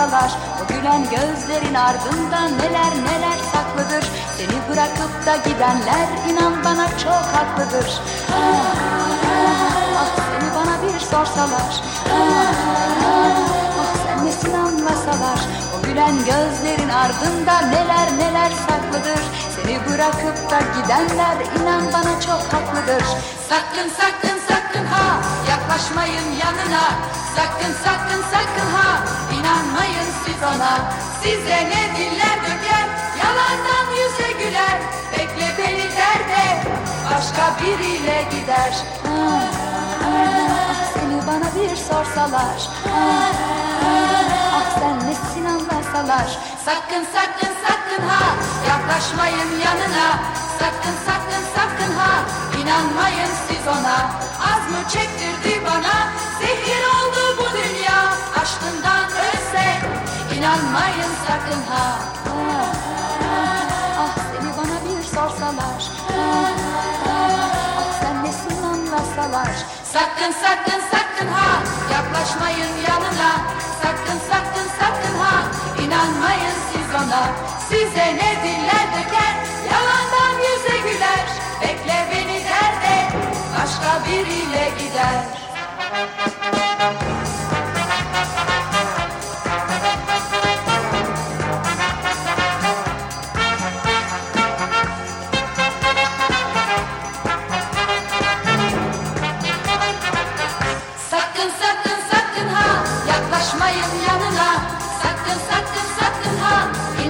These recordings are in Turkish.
sorsalar O gülen gözlerin ardında neler neler saklıdır. Seni bırakıp da gidenler inan bana çok haklıdır. Ah, ah, seni bana bir sorsalar. Ah, ah sen nesin anlasalar O gülen gözlerin ardında neler neler saklıdır. Seni bırakıp da gidenler inan bana çok haklıdır. Sakın sakın sakın ha yaklaşmayın yanına. Sakın sakın sakın ha. İnanmayın siz ona. Size ne diller döker? Yalandan yüze güler. Bekle beni der de başka biriyle gider. Ah, ah, seni bana bir sorsalar. Ah, ah, ah sen nesin anlasalar Sakın sakın sakın ha. Yaklaşmayın yanına. Sakın sakın sakın ha. İnanmayın siz ona. Az mı çektirdi inanmayın sakın ha. Ah, seni bana bir sorsalar Ah, ah, sen nesin anlasalar. Sakın sakın sakın ha. Yaklaşmayın yanına. Sakın sakın sakın ha. İnanmayın siz ona. Size ne diller döker? Yalandan yüze güler. Bekle beni der de başka biriyle gider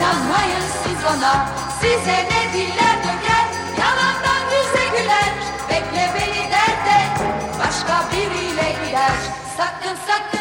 inanmayın siz ona Size ne diller döker Yalandan yüze güler. Bekle beni derde Başka biriyle gider. Sakın sakın